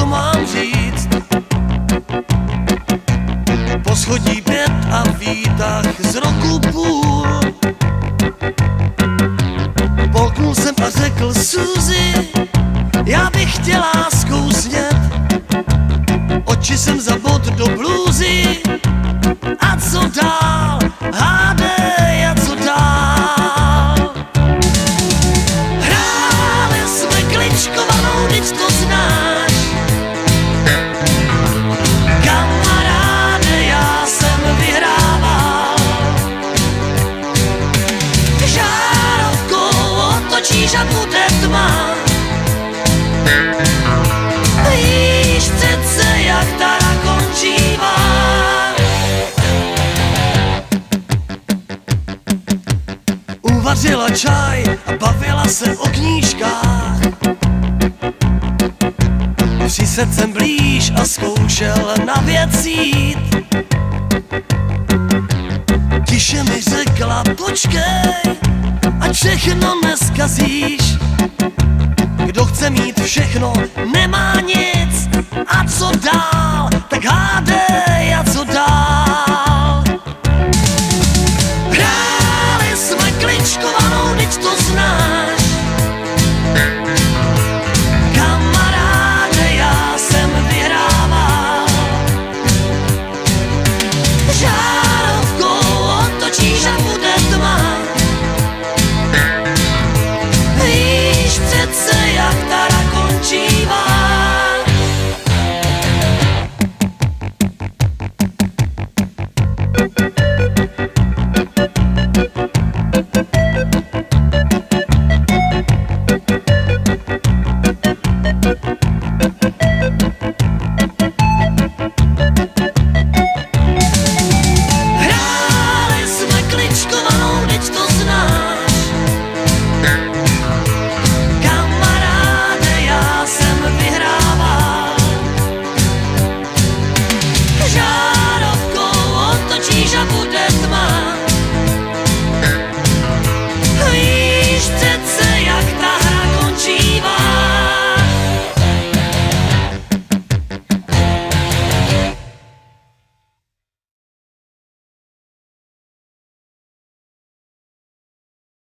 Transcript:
co mám říct. Po schodí pět a výtah z roku půl. Polknul jsem a řekl Suzy, já bych chtěla zkousnět. Oči jsem zabod do blůzy a co dál, hádej Otočíš a bude tma. Víš přece, jak ta končívá. Uvařila čaj a bavila se o knížkách. Přised jsem blíž a zkoušel na věc jít. Tiše mi řekla, počkej, všechno neskazíš. Kdo chce mít všechno, nemá nic. A co dál.